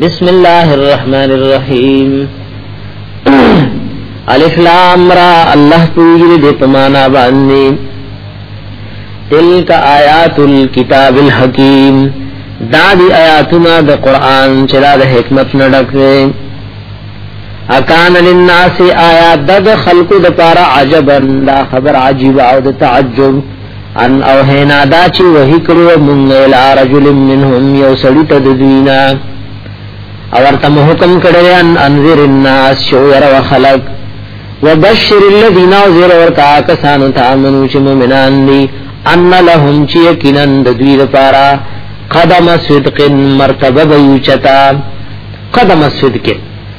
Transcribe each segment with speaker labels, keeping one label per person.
Speaker 1: بسم الله الرحمن الرحیم الف لام را الله پوری دې پمانا باندې تلک آیات الكتاب الحکیم دا دی آیاتنا د قران چې دا د حکمت نه ډک دی اکان للناس آیات د خلقو د پاره عجبا دا خبر عجیب او د تعجب ان او هینا دا چې وحی کړو مونږ الی رجل منهم یو سړی ته دوینا او ورته حکم کړی ان انذر الناس شو ير وخلق وبشر الذين ذر ورکا کسانو ته امنو چې مؤمنان دي ان لهم چې یقینا د دوی لپاره قدم صدق مرتبه ویچتا قدم صدق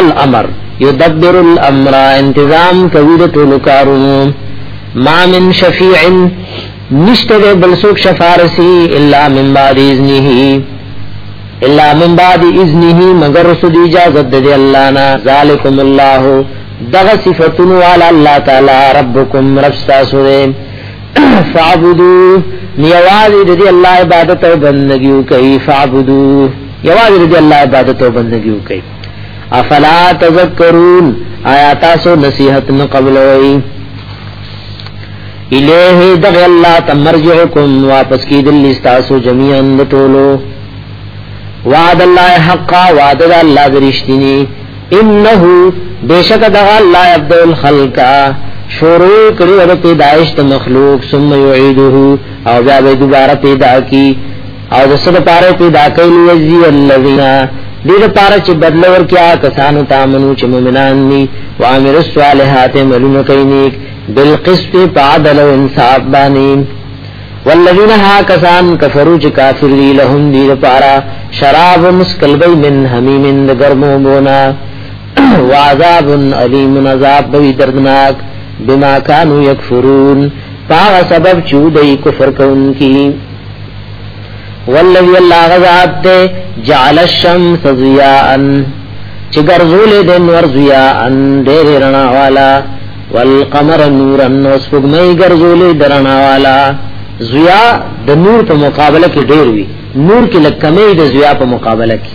Speaker 1: الامر يدبر الامر انتظام کوي د ټولو کارونو ما من شفيع نشته بل څوک شفارسي الا من بعد اذنه الا من بعد اذنه مگر رسول اجازه د الله نه ذالکم الله دغه صفاتونو علی الله تعالی ربکم رب تاسو دې فعبدو نیوازی دې الله عبادت او بندگی کوي فعبدو یوازې دې الله عبادت او بندگی وکړي افلا تذکرون آیا تاسو نصیحت نه قبلوي الیه دغ الله تمرجعکم واپس کی دل استاسو جميعا ټولو وعد الله حقا وعد الله درشتنی انه بیشک دغ الله عبد الخلق شروع کړی د پیدایش ته مخلوق ثم یعیده او بیا به دوباره پیدا کی او د سره پاره پیدا کوي یزي الذین دې لپاره چې بدل ورکیا کسانو ته منو چې مؤمنان دي او امر الصالحات ملونه کوي نیک بالقسط فعدل او انصاف باندې والذین ها کسان کفرو چې کافر دي لهم دې لپاره شراب مسکلبی من حمیم د ګرمو بونا وعذاب علیم عذاب به دردناک بما كانوا يكفرون پاغ سبب چودئی کفر کونکی والذي الله غزاد ته جعل الشمس ضياء چې ګرځولې د نور ضياء ډېر رڼا والا والقمر نورا نو سپوږمۍ ګرځولې د رڼا والا ضياء د نور په مقابله کې ډېر وي نور کې لکمې د ضياء په مقابله کې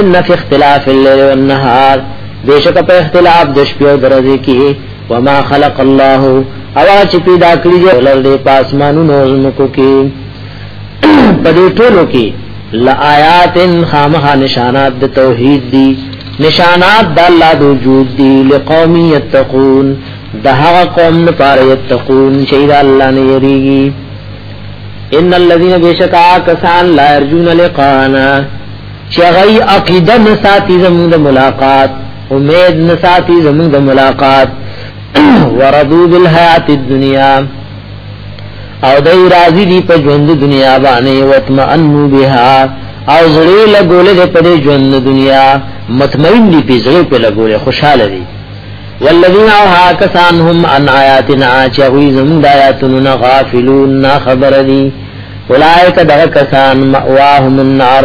Speaker 1: ان فی اختلاف الليل والنهار بیشک په اختلاف د شپې او ورځې کې وما خلق الله اوا چې پیدا کړی دی ولر دې پاسمانونو زمکو کې په دې ټولو کې لآیات خامخا نشانات د توحید دي نشانات د الله د وجود دي لقوم یتقون د هغه قوم لپاره یتقون چې د الله نه یریږي ان الذين بشکا کسان لا يرجون لقانا چغی عقیده نساتی زمون د ملاقات امید نساتی زمون د ملاقات وردو بالحیات الدنیا او دای راضی دی په ژوند دنیا باندې وتمنو بها او زړه لګول دې په ژوند دنیا مطمئن دی په زړه په لګول خوشاله دی والذین اوها کسان هم ان آیاتنا چغی زمون د آیاتنا غافلون نا خبر دی اولائک دغه کسان مأواهم النار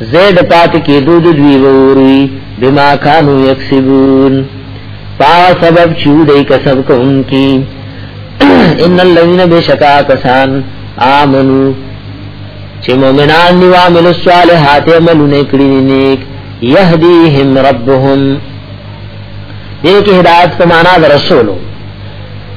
Speaker 1: زید پات کې دود دوی ووري بما كانوا يكسبون پا سبب چې دوی کسب کوونکی ان الذين بشکا کسان امنو چې مؤمنان دی عامل الصالحات عملونه کړی نیک يهديهم ربهم دې کې هدایت په معنا د رسولو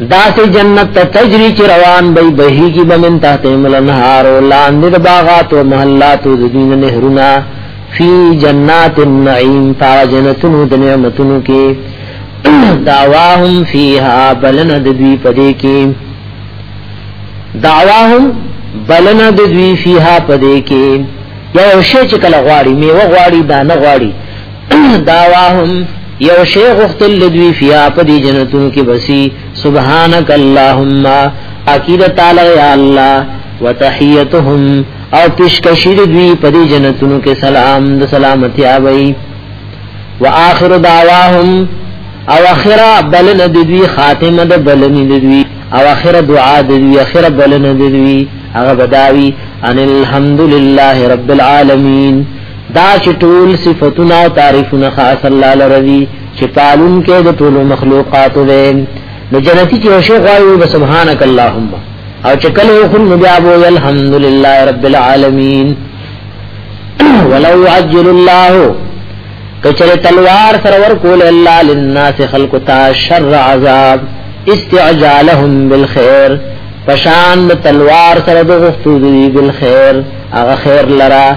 Speaker 1: داسې جنت ته تجری چې روان به بهیږي به من تحت ملنهار او لاندې د باغات او محلات او ذین نهرونه فی جنات النعیم تا جنتونو د نعمتونو کې دعواهم فیها بلن د دوی پدې کې دعواهم بلن د دوی فیها پدې کې یو شی چې کله غواړي میوه غواړي دانه غواړي دعواهم یو شی غختل لدوی فیا په دې جنتونو کې بسی سبحانك اللهم اکید تعالی یا الله وتحیتهم او پیشکشی دوی په دې جنتونو کې سلام د سلامتی اوی واخر دعواهم او اخره بلنه دوی خاتمه د بلنه دوی او اخره دعا دوی اخره بلنه دوی هغه بداوی ان الحمدلله رب العالمین دا چې ټول صفاتونه او تعریفونه خاص الله لري چې پالون کې د ټول مخلوقات دی نو جنتی چې شي غوايو به سبحانك اللهم او چې کله خو نو بیا بو الحمدلله رب العالمین ولو عجل الله کچره تلوار سرور کول الله للناس خلق تا شر عذاب استعجالهم بالخير پشان تلوار سره د غفتو دی بالخير هغه خیر لرا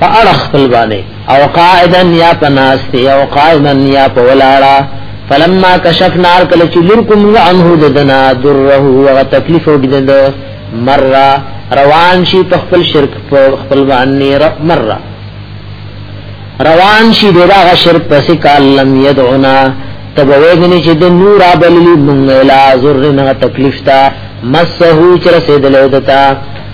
Speaker 1: په اړه خپل باندې او قاعدا یا پناسته او قائما یا په ولاړه فلما کشفنا ار کله چې لور کوم عنه ددنا دره او تکلیف او دد مره روان شي په خپل شرک په خپل باندې مره روان شي دغه شرک پس کال لم يدعنا تبویدنی چې د نور ابللی من لا زر نه تکلیف تا مسه چر سیدل ودتا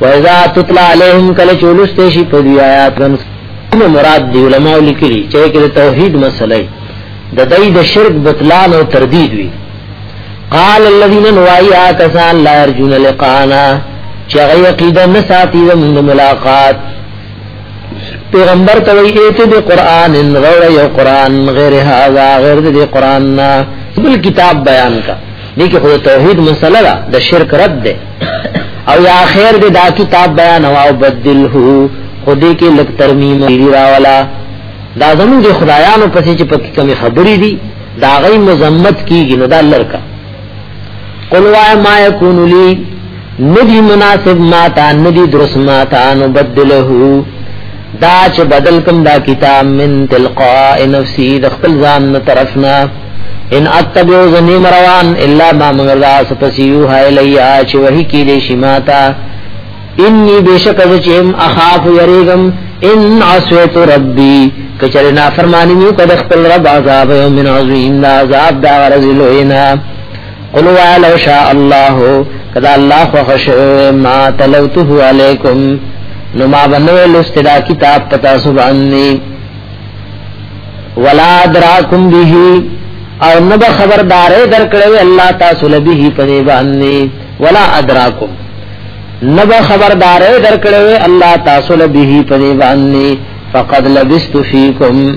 Speaker 1: وَإِذَا تُتْلَى عَلَيْهِمْ کله چولسته شي په دې آیات باندې مراد دی علماء لیکلي چې کې توحید مسله د دای د شرک بطلان او تردید وی قال الذين نوايا كسان لا يرجون لقانا چغی عقیدہ نساتی زمند ملاقات پیغمبر توی ایتی بی قرآن ان غور یو قرآن غیر حاضا غیر دی قرآن نا بل کتاب بیان کا دیکھ خود توحید مسئلہ دا شرک رد دے او یا خیر دې دا کتاب بیان او بدله خودی کې لک ترمیم دی راولا دا زمون دي خدایانو پسې چې پکې کمی خبرې دي دا غي مذمت کیږي نو دا لرکا قل وا ما یکون لی ندی مناسب ما تا ندی درس ما تا نو بدله دا چې بدل کوم دا کتاب من تلقاء نفسي د خپل ځان نه طرفنا ان اتبعو زنی مروان الا ما مگر دا سپسیو حای لیا چه وحی کی دی شماتا انی بیشک از چیم اخاف یریگم ان عصویت ربی کچر نافرمانی میو کد اخپل رب عذاب یومن عظیم دا عذاب دا غرزی لوینا قل وعلى لو شاء الله کدا الله خو خشو ما تلوته علیکم نو ما بنو لستدا کتاب پتا سبحانی ولا دراکم به او نو به خبردارې درکړې الله تاسو لبه پنی باندې ولا ادراکم نو به خبردارې درکړې الله تاسو لبه پنی باندې فقد لبست فیکم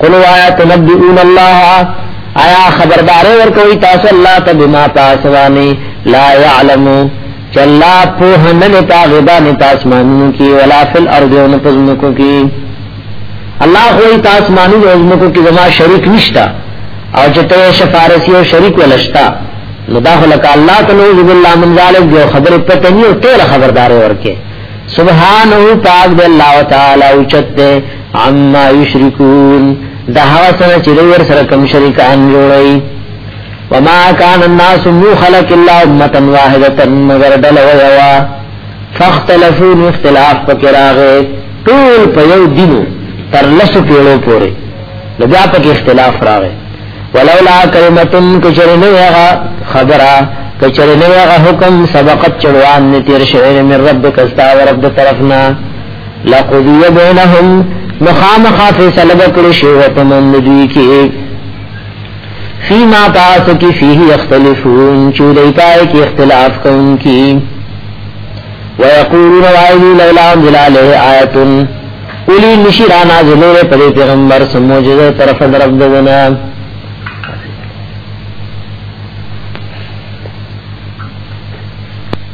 Speaker 1: قل وایا تنبئون الله آیا خبردار ورکوي تاسو الله ته بما تاسوانی لا يعلم چلا په هنن تا غبا نه تاسو مانو کی ولا فل ارض نه پزمکو کی الله خو تاسو مانو زمکو کی زما شریک نشتا او چې ته شفارسی او شریک ولشتا نو دا خلک الله تعالی عز بالله من ذلک جو خبر پته نه او ټول خبردار ورکه سبحانه پاک دی الله تعالی او چته عما یشرکون دا هغه سره چې ور سره کم شریکان جوړي وما كان الناس نو خلق الله امه واحده مگر دل ويوا فاختلفوا اختلاف پکراغه ټول په یو دینو تر لسو پیړو پورې نو بیا پکې اختلاف راغی ولولا کلمتن کچرنه هغه خبره کچرنه هغه حکم سبقت چړوان نه تیر شوی من ربک استا ورب طرفنا لقضی بینهم مخامخا فیصله وکړي شی وتمن دوی کې فيما تاسو کې فيه يختلفون چې دوی پای کې اختلاف کوونکي ويقولون وايي لولا انزل عليه آية اولی نشی را نازلو رے پدی پیغمبر سموجد طرف درب ددنا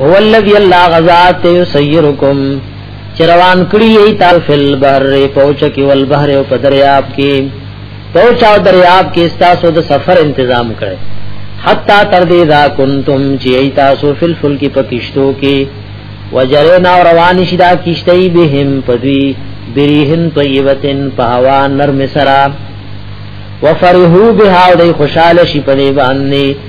Speaker 1: هو الذی الله غزات یسیرکم چروان کړی ای تال فل بحر پوچ کی ول بحر او په دریاب کې پوچ او دریاب کې تاسو د سفر تنظیم کړي حتا تر دې دا کنتم چې ای تاسو فل فل کې پکشتو کې وجرنا روان شدا کشتي بهم پدوی بریهن طیبتن په هوا نرم سرا وفرحو بها دای خوشاله شي په باندې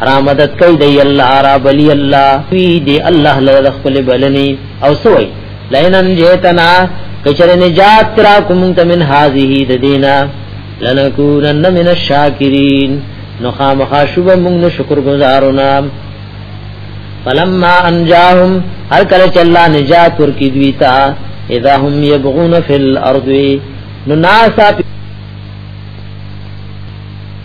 Speaker 1: را مدد کوي دی الله را بلی الله وی دی الله له خپل بلنی او سوی لینن جیتنا کچره نجات را کوم ته من هذه د دینا لنکونن من الشاکرین نو خامخا شوب موږ نه شکر گزارونه فلما انجاهم هر کله چې الله نجات ورکړي دوی ته اذا هم يبغون في الارض نو ناسا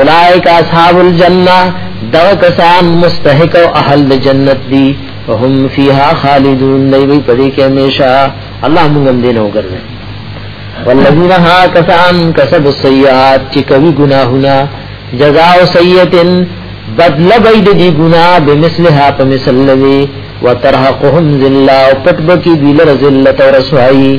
Speaker 1: اولائک اصحاب الجنہ دا کسان مستحق او اهل جنت دی وهم فیها خالدون دی وی پدې کې همیشه الله موږ هم دینو ګرځي والذین ها کسان کسب السیئات چې کوي ګناهونه جزاء سیئتن بدل بيد دي ګناه بمثلها فمثل الذي وترهقهم ذلہ او پټ بکی دی لر ذلت او رسوائی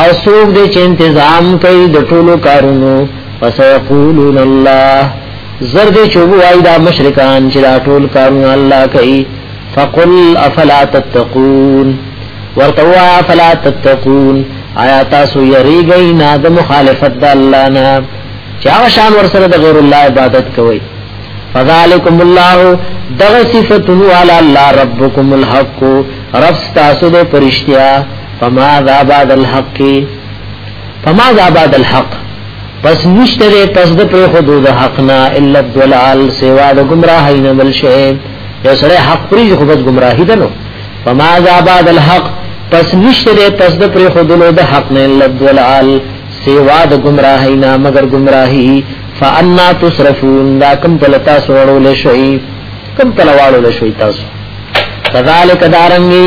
Speaker 1: او سوک دے چه انتظام کئی د ټولو کارونو فسیقولون اللہ زرد چوبو آئی دا مشرکان چه دا ټول کارونو اللہ کئی فقل افلا تتقون ورتوا افلا تتقون آیا تاسو یری گئی نا دا مخالفت دا اللہ نا چاو شان ورسر دا غیر اللہ عبادت کوئی فذالکم اللہ دغ صفتنو علی اللہ ربکم الحق رب ستاسو دے پرشتیا فما ذا بعد الحق فما ذا بعد الحق پس نشته دې پس د پر خودو د حق نه الا الضلال سوا د گمراهی نه بل شي یو سره حق پری خو بس گمراهی ده نو فما ذا بعد الحق پس نشته دې پس د پر خودو د حق نه الا الضلال سوا د گمراهی نه مگر گمراهی فانا تصرفون دا کم تلتا سوړو لشي کم تلواړو لشي تاسو کذالک دارنګي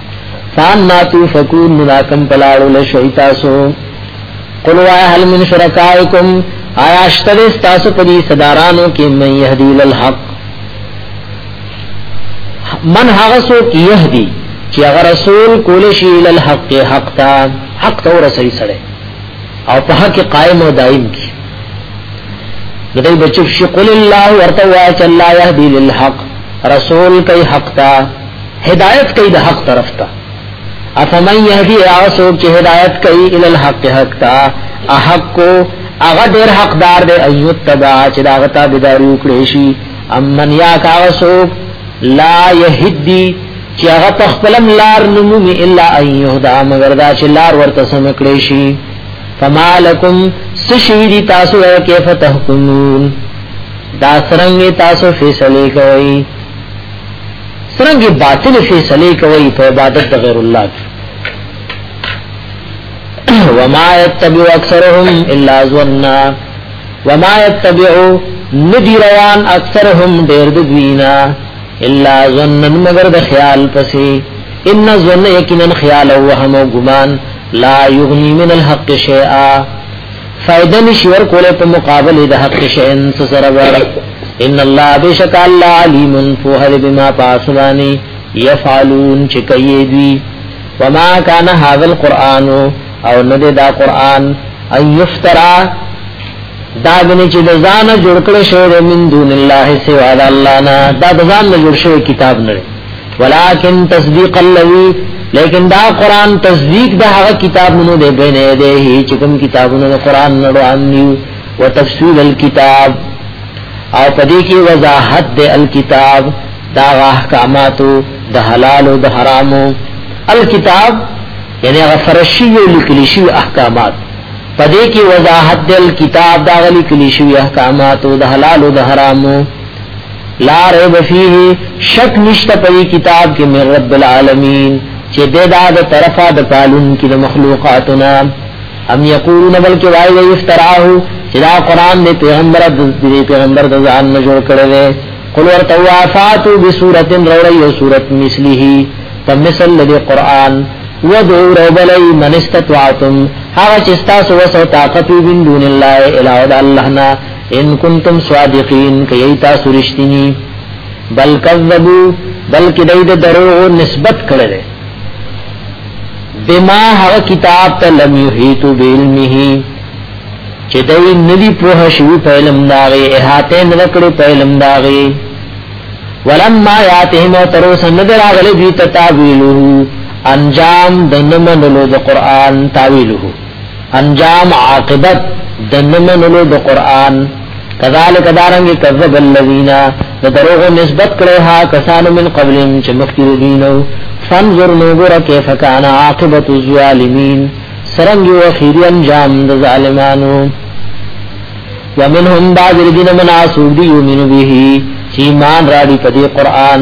Speaker 1: فان ما توفکون مناکم پلاړو لشیتاسو قل وای هل من شرکائکم آیا اشتر استاسو پدی صدارانو کې من یهدی للحق من هغه سو کې یهدی چې هغه رسول کول شي للحق حق تا حق تو رسول سره او په حق قائم او دائم کی ندی بچو شقل الله ورته وای چې الله یهدی للحق رسول کوي حق تا هدایت کوي د حق طرف ته افمن يهدي اسو چې هدایت کوي ال الحق حق تا احق کو هغه ډېر حقدار دی ايو تبع چې دا غتا بيداری وکړي شي امن یا کا اسو لا يهدي چې هغه په خپل لار نمومي الا ايو دا مگر دا چې لار ورته سم کړي شي فمالکم سشیری تاسو ہے کیف تحکمون دا سرنگی تاسو فیصلے کوئی څنګه باطل فیصله کوي په عبادت د غیر الله کې وما يتبع اکثرهم الا ظننا وما يتبع ندی روان اکثرهم ډیر د دوینا الا ظننا مگر د خیال پسې ان ظن یقینا خیال او وهم او ګمان لا یغنی من الحق شیئا فائدہ نشي ورکولې په مقابله د حق شین سره ور ان الله بشک الله علیم فوهر بما پاسوانی یفعلون چې کوي دوی وما کان هذا القران او نه دا قران ان یفترا دا غنی چې د ځان جوړ کړی شوی من دون الله سوا الله نه دا د ځان جوړ شوی کتاب نه ولكن تصديق الذي لیکن دا قران تصدیق دا هغه کتابونو دی بنه دی چې کوم کتابونو د قران نه روانیو وتفسیر الكتاب او پدې کې وضاحت د الكتاب دا احکاماتو د حلال او د حرامو الكتاب یعنی هغه فرشی او لیکلی شوی احکامات پدې کې وضاحت د الكتاب دا غلی کلی شوی احکاماتو د حلال او د حرامو لا ریب فیه شک نشته په کتاب کې من رب العالمین چې د دا د طرفه د پالون کې د مخلوقاتنا ام یقولون بلکې وایي وي افتراه چې دا قران دې پیغمبر د دې پیغمبر د ځان نه جوړ کړی دی قل ورته وافاتو بسورۃ روړی او سورۃ مثله په مثل د قران ودو ربلی من استطعتم هغه چې تاسو وسه طاقت وین دون الله الا الله نه ان کنتم صادقین کئی تاسو رشتینی بل کذبو بلکې دای د دروغ نسبت کړی دی بما هغه کتاب ته لم یحیط بعلمه چې دای ندی په شوی په علم داغه احاطه نه کړو په علم داغه ولما یاتهم تر سندر اغلی دی تاویلو انجام د نمنلو د قران تاویلو انجام عاقبت د نمنلو د قران کذالک دارنګ کذب الذین د دروغ نسبت کړه ها کسانو من قبلهم چې مخکې دینو فانظر نوګر کیف کان عاقبت الظالمین سرنګ یو اخیری انجام د ظالمانو ومنهم بعض الذین مناسوب یؤمنون به ایمان راړي په دې قران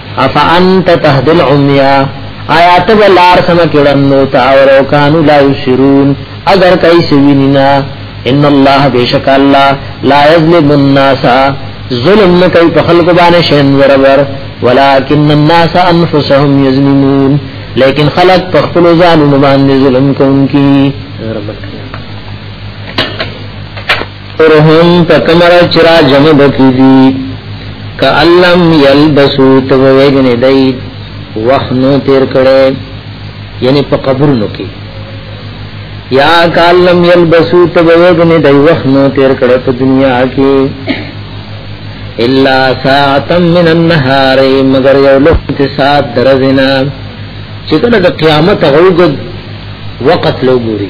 Speaker 1: افا انت تهدل عمیا آیا ته بلار سم کړن نو تا ورو کانو لا یشرون اگر کای سوینینا ان الله بیشک الله لا یظلم الناس ظلم نه کوي په خلکو باندې شین ورور ولکن الناس انفسهم یظلمون لیکن خلق په خپل ځانونو باندې ظلم کوي ترهم په کمر چرا جمع بکی دی که علم یلبسو تو ویجن دی وخت نو تیر کړي یعنی په قبرونو کې یا کالم یلبسو تو ویجن دی وخت نو تیر کړي په دنیا کې الا ساعتا من النهار مگر یو لوخت ساعت درزنا چې کله د قیامت غوګ وقت لوګوري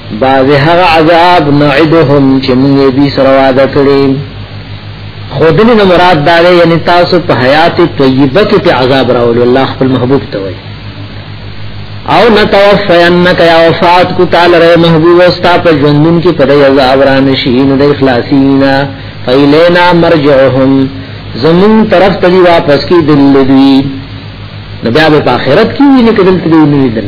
Speaker 1: بعض هغه عذاب نعدهم چې موږ دې سره وعده کړی خودنی نه مراد دا دی یعنی تاسو په حیات طیبه کې په عذاب راول الله خپل محبوب ته وایي او نتوفینک یا وفات کو تعالی رے محبوب استا په ژوندون کې په دې عذاب را نشین د اخلاصینا فیلینا مرجعهم زمون طرف ته واپس کی دل دوی نبی په آخرت کې ویني کدل ته دی نه دل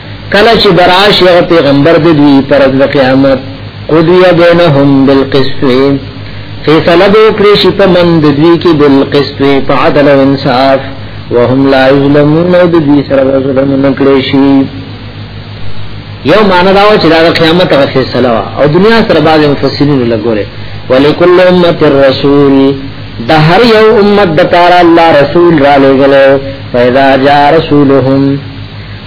Speaker 1: کله چې براش یو پیغمبر د دوی پر د قیامت قضی بینهم بالقسط فیصله وکړي چې په من د دوی کې بالقسط په عدل او انصاف وهم لا یظلمون او د دوی سره ظلم نه کړی شي یو معنا دا و چې دا قیامت هغه فیصله وا او دنیا سره بعض مفسرین لګوره ولکل امه الرسول د هر یو امت د پاره الله رسول را لګلو فیدا جا رسولهم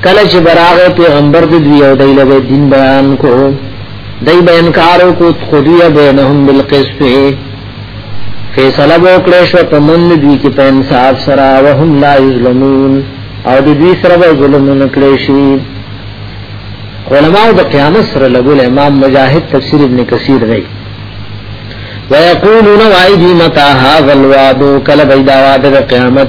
Speaker 1: کله چې براغه پیغمبر د دوی او دای له دین بیان کو دای به انکار کو خودی بینهم بالقسط فیصله وکړې شو په من دوی کې په انصاف سره وهم لا یظلمون او د دوی سره به ظلم نه کړی شي علماء د قیامت سره لګول امام مجاهد تفسیر ابن کثیر دی ويقولون وعيدي متى هذا الوعد كلا بيدا وعد قيامت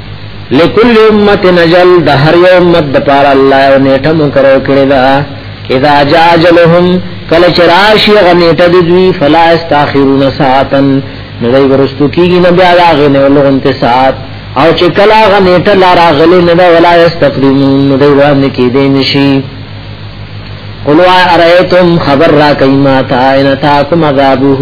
Speaker 1: لکل امت نجل د هر یو امت د پار الله او نیټه مقرر کړی دا اذا جاء اجلهم کله چراش غنیټه د دوی فلا استاخرون ساعتن ندی ورستو کیږي نه بیا راغې نه لغون ته ساعت او چې کله غنیټه لا راغلی نه دا ولا استقدمون ندی وړاندې کیدې نشي قلوا ارایتم خبر را کایما تا ان تاکم عذابه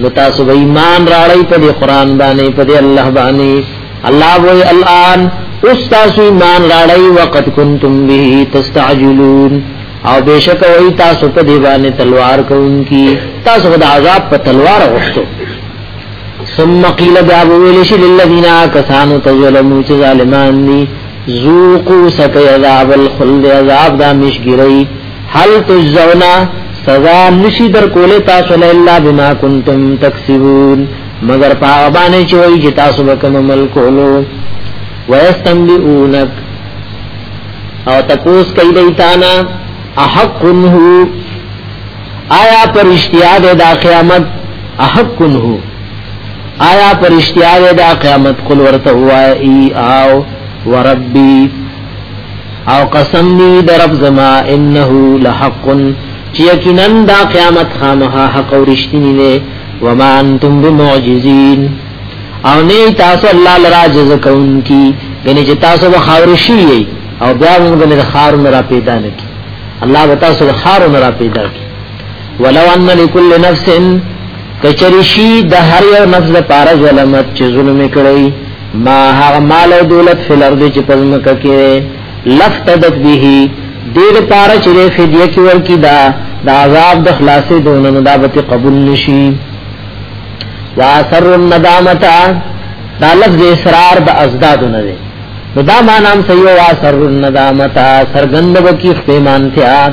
Speaker 1: نو تاسو به ایمان راړی په دې قران باندې په دې الله باندې الله وی الان اوس تاسو ایمان راړی وقت کنتم به تستعجلون او بشک وی تاسو په دې باندې تلوار کوونکی تاسو د عذاب په تلوار غوښتو ثم قيل باب ویلش للذین کسانو تظلموا چې ظالمان دي ذوقوا سکه عذاب الخلد عذاب دا مشګری هل تجزونا سزا نشی در کوله تاسو نه الا بما کنتم تکسبون مگر پاغبانه چې وایي چې تاسو به کوم عمل کولو ويستنبئونک او تپوس کوي دیتانا احق هو آیا پر اشتیا ده دا قیامت احق هو آیا پر اشتیا ده دا قیامت قل ورته هوا ای آو وربی او قسم دی درب زما انه لحق چې یقینا دا قیامت خامها حق او رښتینی دی وما انتم بمعجزین او نه تاسو الله لرا جز کون کی یعنی چې تاسو به خاور شي او بیا موږ له خار نه را پیدا نه کی الله به تاسو له خار نه را پیدا کی ولو ان لكل نفس کچریشی د هر یو نفس لپاره ظلمت چې ظلم کړی ما هغه مال او دولت فل ارض چې پزمک کې لفتدت به دیر پار چې فدیه کې ورکی دا د عذاب د خلاصې دونه نو دا به قبول نشي واسر الندامتا دا لفظ اسرار د ازداد نه دی نو دا معنی هم صحیح واسر الندامتا سرګند وکي خپېمان ته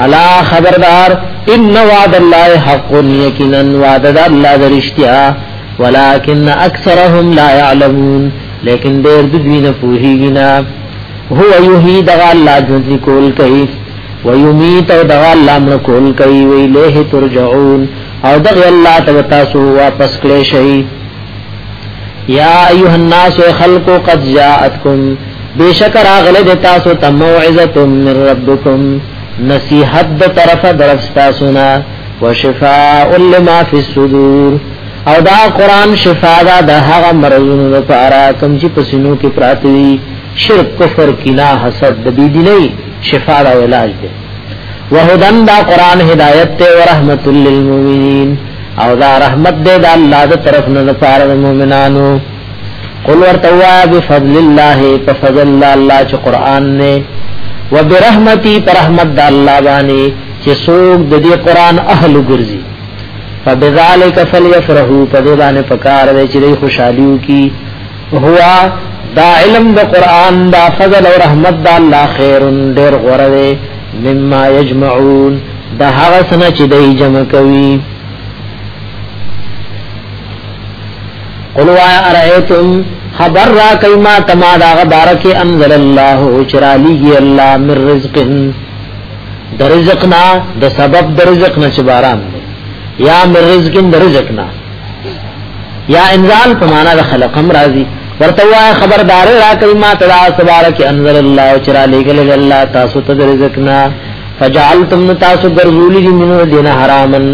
Speaker 1: الا خبردار ان وعد الله حق یقینا وعد الله درشتیا ولكن اکثرهم لا يعلمون لیکن دیر دوی نه پوهیږي نه هو یحیی دغه الله ژوند کول کوي ويميت او دغه الله مړ کول کوي ویله ترجعون او دغه الله ته تاسو واپس کړئ شئ یا ایها الناس خلقو قد جاءتکم بیشک راغله د تاسو ته موعظه من ربکم نصیحت د طرف درف تاسو نه وشفاء لما فی الصدور او دا قران شفا دا د هغه مرضونو لپاره کوم چې پسینو کې پراته دي شرک کفر کینه حسد د دې دی نه شفا دا علاج دی وهدن دا قران هدایت ته ورحمت للمؤمنین او دا رحمت دې د الله د طرف نه لپاره د مؤمنانو قل ورتوا بفضل الله فضل الله الله چې قران نه وبرحمتي برحمت د الله باندې چې څوک د دې قران اهل ګرځي فبذالک فلیفرحوا فذلان فکار دې چې خوشحالیو کی هوا دا علم د قران دا فضل او رحمت دا الله خیر ډیر غره دی مما یجمعون دا هغه سنه چې دی جمع کوي قلوا ارئیتم خبر را کلمہ تما دا غبارک انزل الله چرالی الله من رزق د رزقنا د سبب د رزقنا چې باران یا من رزق د رزقنا یا انزال په معنا د خلقم راضی ورته وای خبردار را کوي ما تدا سبارک انزل الله چرا لګل الله تاسو ته رزقنا فجعلتم تاسو ګرځول دي من دین حرامن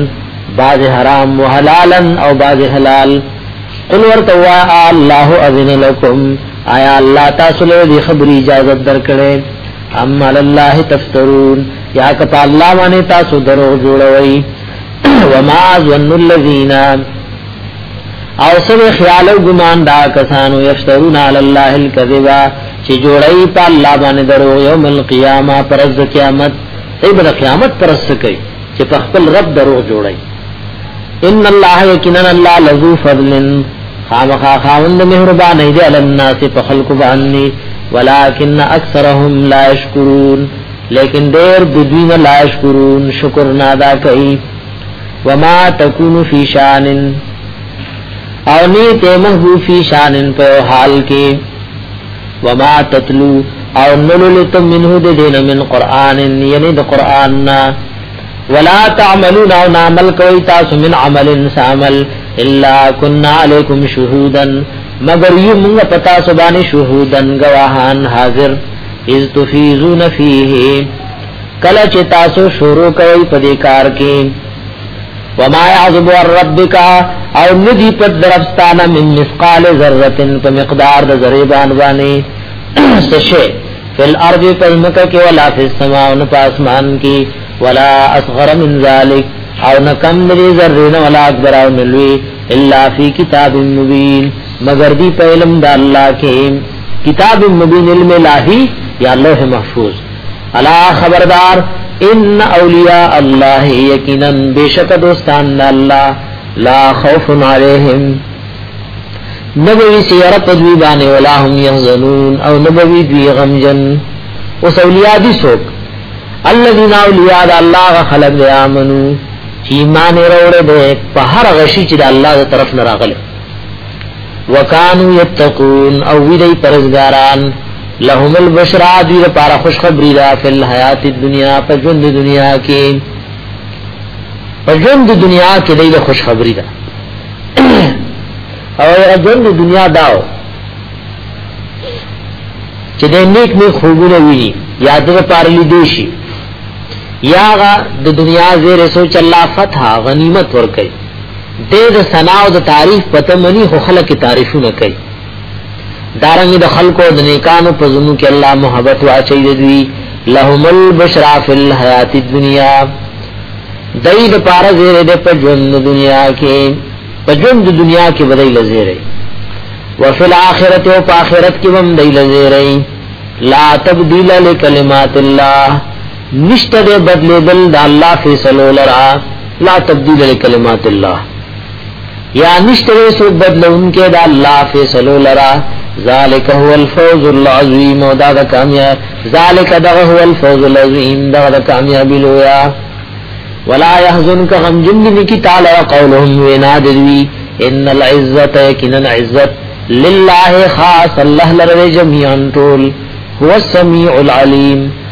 Speaker 1: بعض حرام وحلالا او بعض حلال قل ورته وای الله اذن لكم آیا الله تاسو له دې خبري اجازه درکړې اما الله تفترون یا کته الله باندې تاسو درو جوړوي وما ظن الذين او سر خیال او ګمان دا کسانو یفترون علی الله الکذبا چې جوړی په الله باندې درو یوم القیامه پرز قیامت ای بل قیامت پرز کوي چې په خپل رب درو جوړی ان الله یقینا الله لذو فضل خامخا خاوند مهربان دی علی الناس په خلق باندې ولکن اکثرهم لا یشکرون لیکن دیر بدوین لا شکرون شکر نادا کئی وما تکون فی شان او نیت محبو فی شان پہ حال کے وما تتلو او نلولت منه د دین من قرآن یعنی د قرآن نا ولا تعملون او نعمل کوئی تاسو من عمل سامل الا کننا علیکم شہودن مگر یو منگا پتا سبانی شہودن گواہان حاضر اذ تفیزون فیه کله چې تاسو شروع کوي په دې کار کې وما يعذب ربك او ندی په درفستانه من مثقال ذره په مقدار د ذره باندې سشه فل ارض پزمکه کې ولا فی السماء ان په اسمان کې ولا اصغر من ذلک او نکم دې ذره نه ولا اکبر او ملوي الا فی کتاب مبین مگر دی په علم د الله کې کتاب مبین علم الہی یا لوح محفوظ الا خبردار ان اولیاء الله یقینا بشک دوستان الله لا خوف علیہم نبوی سیارہ پدوی بانے ولا هم یحزنون او نبوی دوی غمجن اس اولیاء دی سوک الذین اولیاء دا اللہ خلق دے آمنو چی ایمان روڑے دے پہر غشی چی دا اللہ دے طرف نراغلے وکانو یتقون او وی دی پرزګاران لهم البشرا دی لپاره خوشخبری دا فی الحیات الدنیا په ژوند دنیا کې په ژوند دنیا کې دی له خوشخبری دا او ژوند دنیا داو چې د نیک نیک خوبونه ویني یاد لپاره لیدې شي یاغه د دنیا زیر سوچ الله فتح غنیمت ورکړي د د ثنا او د تعریف پته منی خو خلک تعریفونه کوي دارنګ د خلکو د نیکانو په زمو کې الله محبت واچي دوی لهم البشرا فی الحیات الدنیا دای د پارا زیره د په ژوند دنیا کې په ژوند دنیا کې بدای لزیره وفي الاخرته او په اخرت کې هم دای لزیره لا تبديل لکلمات الله نشته دې بدلیدل د الله فیصلو لرا لا تبدیل لکلمات الله یا نشته دې سو بدلون کې د الله فیصلو لرا ذالک هو الفوز العظیم او دا د کامیاب ذالک دا هو الفوز العظیم دا د کامیابی لویا ولا يحزنك غم جن دې کی تعالی قولهم وینا دوی ان العزت یقینا عزت لله خاص الله لره جميعا طول هو السميع العليم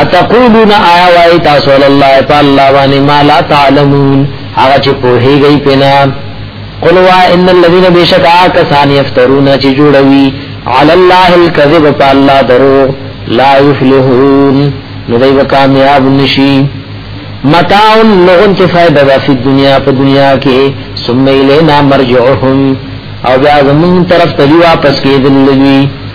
Speaker 1: اتقولون آیا وای تاسو الله تعالی باندې ما لا تعلمون هغه چې په هیږي پنا قل وا ان الذين بشکا کسان یفترون چې جوړوي على الله الكذب فالله درو لا يفلحون نو دوی کامیاب نشي متاع لغن ته فائدہ ده په دنیا په دنیا کې ثم الینا مرجعهم او بیا زمون طرف ته واپس کېدل لوي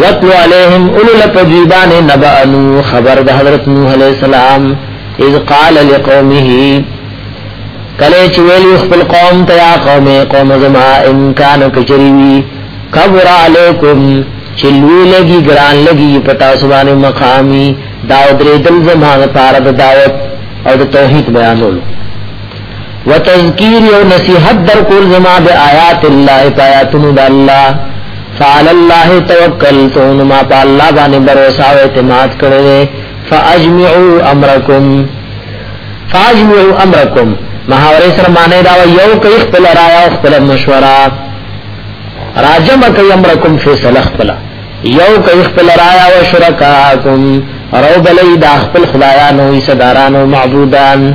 Speaker 1: وَاتْلُ عَلَيْهِمْ أُولُو الْأَلْبَابِ نَبَأَ نُوحٍ خبر د حضرت نوح علیہ السلام اذ قال لقومه کله چې ویل خپل قوم ته یا قوم قوم زما ان کان کچریوی کبر علیکم چې لوی لګي ګران لګي پتا سبحان مقامی دا درې دل زما لپاره د دعوت او د توحید بیانول وتذکیر یو نصیحت در کول زما به آیات الله آیاتن الله فعل الله توکلت نو ما په الله باندې باور او اعتماد کړی فاجمعوا امرکم فاجمعوا امرکم محاورې سره معنی دا یو کوي خپل رائے او خپل مشوره راجم کوي امرکم فیصله خپل یو کوي خپل رائے او شرکاکم روب لید خپل خدایانو صدارانو معبودان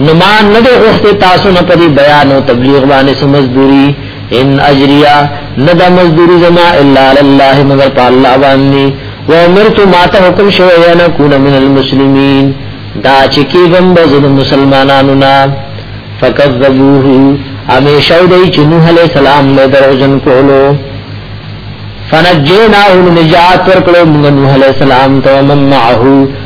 Speaker 1: نو ما نه دی غوښتې تاسو نه په دې بیان او تبلیغ باندې څه مزدوري ان اجریا نه دا مزدوري زما الا الله مگر په الله باندې و امرت ما ته حکم شوی یا نه کون من المسلمین دا چې کېږم به زه د مسلمانانو نه فکذبوه همیشه دی چې نوح علیہ السلام له دروژن کولو فنجیناه نجات ورکړو موږ نوح علیہ السلام ته ومن معه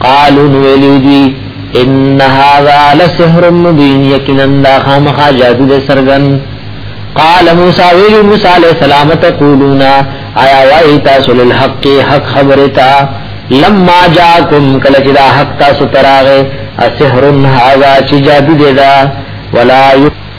Speaker 1: قالو نویلی دی ان هذا لسحر مبین یقینا دا خامخا جادو دے سرگن قال موسی ویلی موسی علیہ السلام تقولون آیا وای تاسو للحق حق خبرتا لما جاءکم کله چې دا حق تاسو تراغه السحر هذا چې جادو دے دا ولا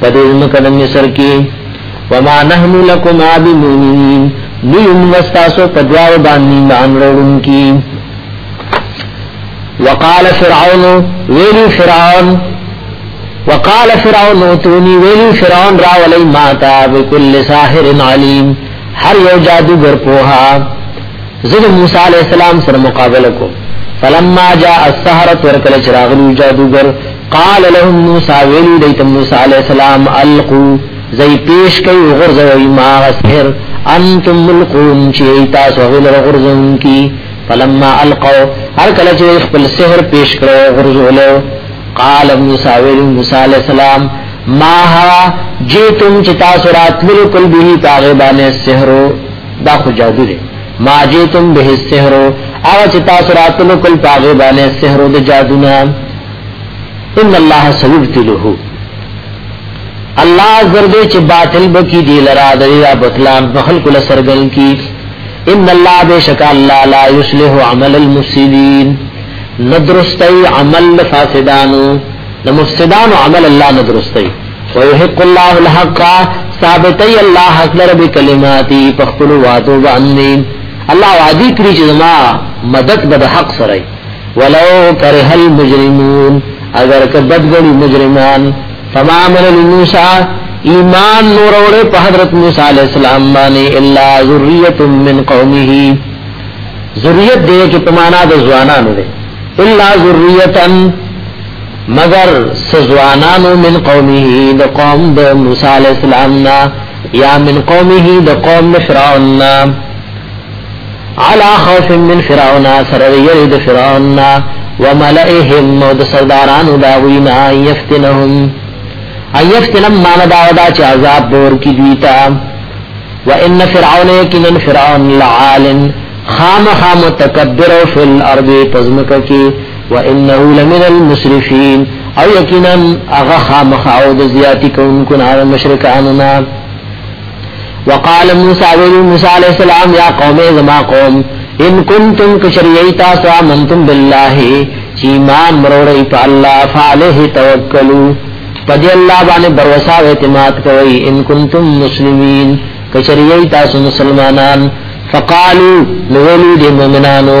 Speaker 1: په دې ځمکه د مصر کې وما نحن لكم عابدين نیم واستاسو په دواو باندې ایمان وروړونکي وقال فرعون ویلی فرعون وقال فرعون اوتونی ویلی فرعون راولی ماتا بكل ساحر علیم هر یو جادوګر پوها زید موسی علیہ السلام سره مقابله کو فلما جاء السحرة ورکل چراغلو جادوګر قال لهم موسى ویلی دیت موسى علیہ السلام القو زی پیش کئی غرزوی ما غسر انتم ملقون چی تاسو غل غرزون کی فلما القو هر کله چې خپل سحر پیش کړو غرزولو قال موسى ویلی موسى علیہ السلام ما ها جیتم چې تاسو راتلل کل به تاغه باندې سحر دا خو جادو دی ما جیتم به سحر او چې تاسو راتلل کل تاغه باندې سحر د جادو نه ان الله سيبتله الله زرد چې باطل بکی دی لرا د یا بطلان په خلق له سرګن کی ان الله بشک الله لا يصلح عمل المفسدين ندرستي عمل فاسدانو د مفسدانو عمل الله ندرستي ويحق الله الحق ثابتي الله حق لر بكلماتي په خپل وعده باندې الله وعده کړی چې ما مدد به حق سره ولو کرح المجرمون اگر که بدګړي مجرمان فما من موسی ایمان نور اوره په حضرت موسی علی السلام باندې الا ذریه من قومه ذریه دې کې په معنا د ځوانانو ده الا ذریه مگر سزوانانو من قومه د قوم د موسی علی السلام نا یا من قومه د قوم فرعون نا علا خوف من فرعون سره یری د فرعون نا وملئهم او د سردارانو دا وینا یفتنهم ایفتنم مان دا ودا چې عذاب دور کی دیتا وان فرعون یکن فرعون لعال خامخ متکبر فی الارض پزمک کی وانه لمن المسرفین او یقینا اغه خامخ او د زیاتی کوونکو نه مشرکانو نه وقال موسی ویل موسی علیہ السلام یا قوم زما قوم ان کنتم کشریتا سوا منتم بالله چی ایمان مروړی په الله فعلیه توکلوا پدې الله باندې باور او اعتماد کوي ان کنتم مسلمین کچریای تاسو مسلمانان فقالو لولو دې مؤمنانو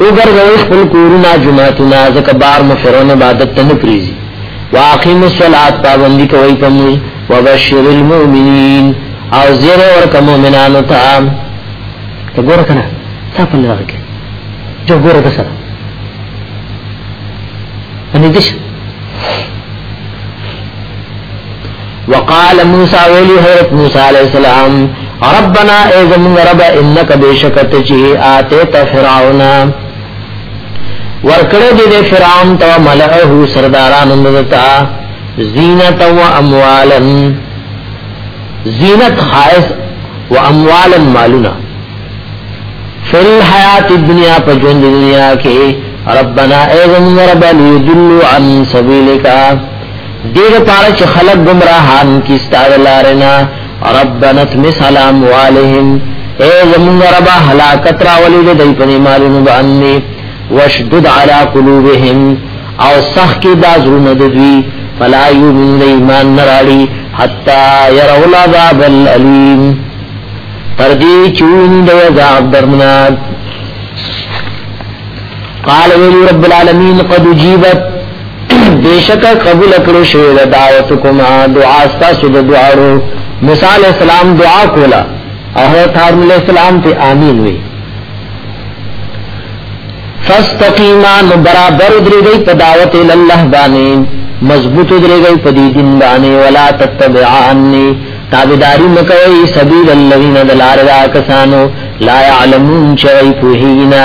Speaker 1: وګرځوي خپل کورونه جمعتونه ځکه بار مفرون عبادت ته نه پریږي واقیم الصلاة پابندی کوي په موږ وبشر المؤمنین او زیر ورک مؤمنانو ته ته ګور کنه څه په لږه کې جو ګور د سره باندې دې وقال موسی ویلی حضرت موسی علیہ السلام ربنا ایزم رب انک بشکت چی آتیت فرعون ورکړه دې فرعون تو ملئه سرداران مدتا زینت و اموالا زینت خائص و اموالا مالونا فی الحیات الدنیا پا جون دنیا کے ربنا ایزم رب لیدلو عن سبیلکا دیر پارا چه خلق گمراہان کی ستاد لارنا ربنا تمس علی اموالهم اے زمون ربا حلاکت راولی دے دی پنی مالونو بانی وشدد علی قلوبهم او سخ کی دازرون ددوی فلا یومن دی ایمان نراڑی حتی یرو العذاب العلیم تردی چون دی عذاب درناک قال ویلی رب العالمین قد جیبت بیشکه قبول کړو شوی دا دعوت کوما دعا ستاسو د دعارو موسی علیہ السلام دعا کولا او حضرت هارون علیہ السلام ته آمین وی فاستقیما نو برابر درېږي په دعوت الله باندې مضبوط درېږي په دې دین باندې ولا تتبعانی تابعداری مکوي سبیل الذین دلار را کسانو لا يعلمون چوي پوهینا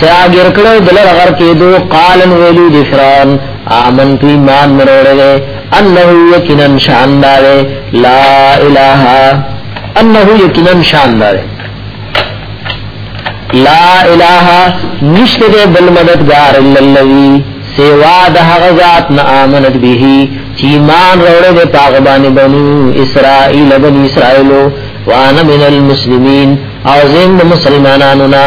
Speaker 1: چا ګر کړو دلر غر کې دو قالن ویلو د فرعون امن تو ایمان مروړې انه یقینا شان دار لا اله انه یقینا شان دار لا اله نشته بل مددگار الا الذی سوا د هغه ذات نه امنت به چې ایمان وروړي د طالبان بنو اسرائیل بنو اسرائیلو وانا من المسلمین او زم مسلمانانو نه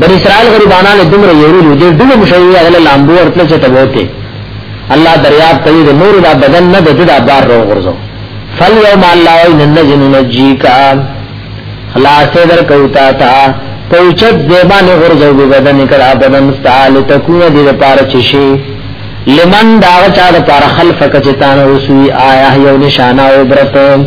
Speaker 1: بن اسرائیل غریبانان دمر یورلو دې ډلو مشوي هغه لامبو ورتل چې تبوته الله دریاب ته دې نور دا بدن نه دته دا بار رو غرزو فل یوم الله ان نجن نجیکا خلاص در کوتا تا پوچت دیبان غرزو به بدن کړه بدن تعالی تکو دې پار چشي لمن دا چا د پار خلفک چتان وسوی آیا یو نشانه او برته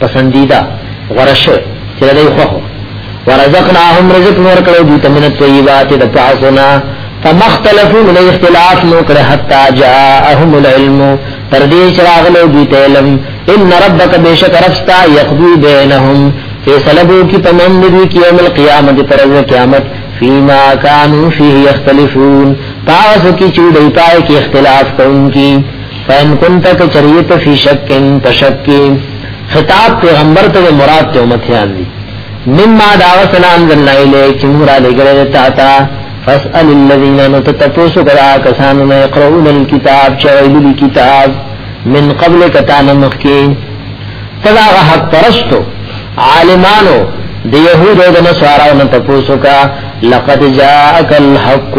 Speaker 1: پسندیده، غوره شوی، چې د دوی خوښ وو. ورزقناهم رزق مې ورکړی دوی ته من الطیبات د پاکو نه، فما اختلفوا نو دوی اختلاف نه وکړ حتی جاءهم العلم تر دې چې راغلی دوی ته علم ان ربک بېشکه رب ستا یقضي بینهم فیصله به وکړي په منځ دوی کې یوم القیامت پر ورځ قیامت فیما کانو فیه یختلفون په هغه څه کې چې دوی پای کې اختلاف کوونکي فین کنت کچریت فی شک پشکی خطاب پیغمبر ته مراد ته امتیان دی مما دا وسلام ذلنا الیک چې مورا لګره تا تا فاسال الذین نو ته تاسو کرا کسانو نه قرؤن الكتاب چې ویل کتاب من قبل کتان مخکی تدا حق پرستو عالمانو د یهودو د نصارا نه تاسو کا لقد جاءک الحق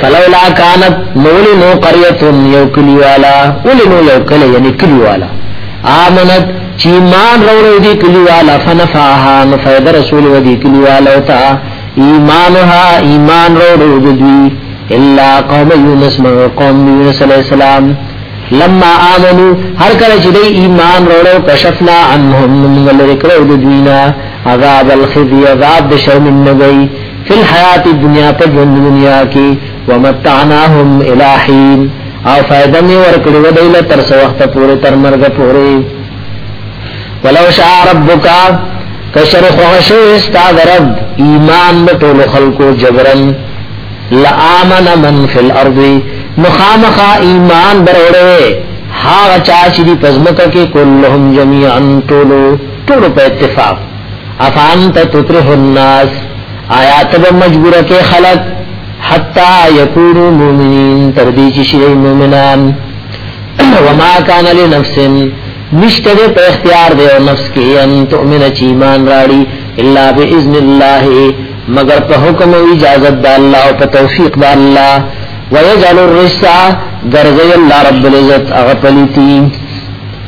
Speaker 1: فلولا کانت نولی نو قریتون یو کلی والا اولی نو یو کلی یعنی کلی والا آمنت چی ایمان روڑو دی کلی والا فنفاها نفید رسول و دی کلی والا تا ایمانها ایمان روڑو دی الا قوم یونس من قوم یونس علیہ السلام لما آمنو هر کله چې دی ایمان روڑو کشفنا عنهم من غلر کرو دی دوینا عذاب الخزی عذاب شرم النبی فی الحیات الدنیا په ژوند دنیا کې ومتعناهم الی حین او فائدہ می ورکړو دیل تر سو وخت پورې تر مرګ پورې ولو شاء ربک کشر خوش استاد رب ایمان ټول خلقو جبرن لآمن من فی الارض مخامخا ایمان بروړې ها چا چې پزمکه کې کلهم جميعا ټولو ټولو په اتفاق افانت تطرح الناس آیات به مجبور کې خلق حتا یکونو مومنین تر دې چې شي مومنان وما کان لنفس نشته په اختیار دی او نفس کې ان تؤمن چې ایمان راړي الا باذن الله مگر په حکم او اجازه د الله او په توفیق د الله ويجعل الرسا غرزي الله رب العزت اغفلتي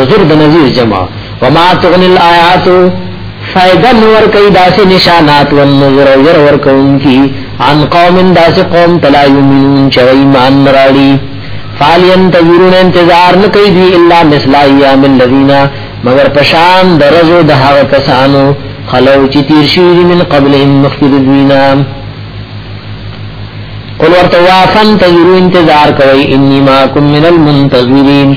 Speaker 1: نظر د نظیر جمع وما تغنی الآیات فائدہ نور کئی داسی نشانات والنظر ویر ورکون کی عن قوم داسی قوم تلا یمنون چو ایمان نراڑی فال ينتظرون انتظار نکي دي الا مثل ايام الذين مگر پشان درزو د هغه کسانو خلو چې تیر شي من قبلهم مخکد دوینا قل ورتوا فانتظروا انتظار کوي اني معكم من المنتظرين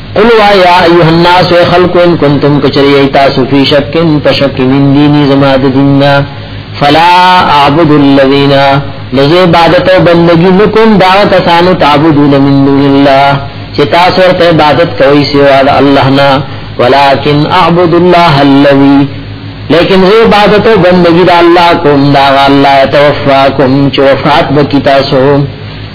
Speaker 1: قلوا یا ایها الناس خلق ان کنتم کچری تاسو فی شک پشک من دینی زما د دیننا فلا اعبد الذین لذ عبادت او بندگی نکوم دا کسانو تعبدون من دون الله چې تاسو ورته عبادت کوي سوا د الله نه ولکن اعبد الله الذی لیکن زه عبادت او بندگی د الله کوم دا الله توفاکم چې وفات بکی تاسو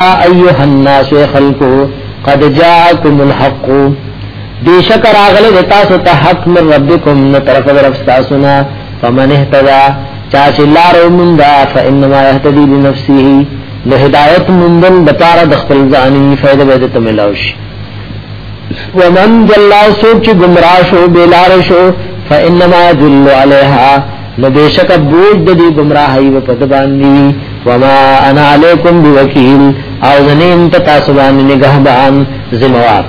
Speaker 1: ایها الناس خلقو قد جاءکم الحق بیشک راغله د تاسو ته حق من ربکم نو طرف درف تاسو نه فمن اهتدى چا چې لار ومندا فانما يهتدي لنفسه له هدایت مندل د پاره د خپل ځاني فائدہ به ته ملاوش ومن جلا سوچ گمراه شو بلار شو فانما يدل عليها نو بشک بوج د دې گمراهي په پد باندې وما انا علیکم بوکیل او زنیم ته تاسو باندې نگهبان ذمہوار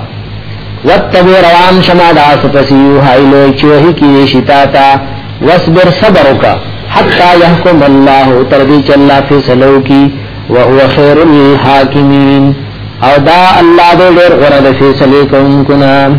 Speaker 1: وتبو روان شما دا سپسیو هایلو چوهی کی شتا تا واصبر صبر وکا حتا يحكم الله تر دې چې الله فیصلو کی وهو خیر الحاکمین او دا الله دې ډېر غره د فیصله کوونکو نه